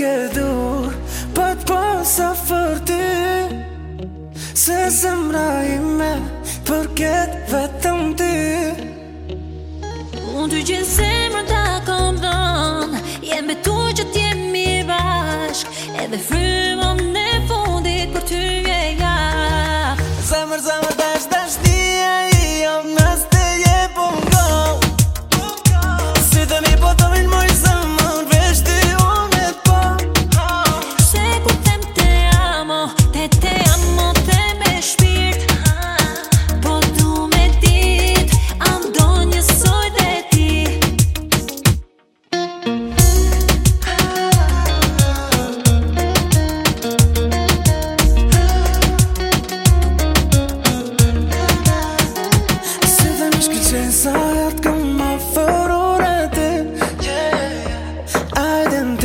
ke du Pa t'pa sa fër ty Se zemra i me Për këtë vetëm ty Unë dy gjithë zemra ta kom dhon Jem betu që t'jem i bashk Edhe fryrë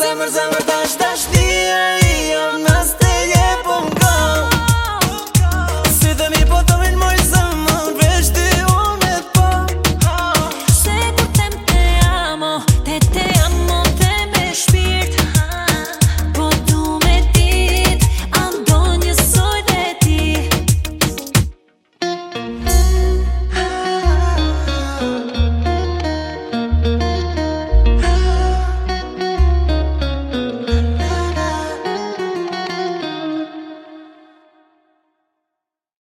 Zemër, zemër, dash, dash, dhije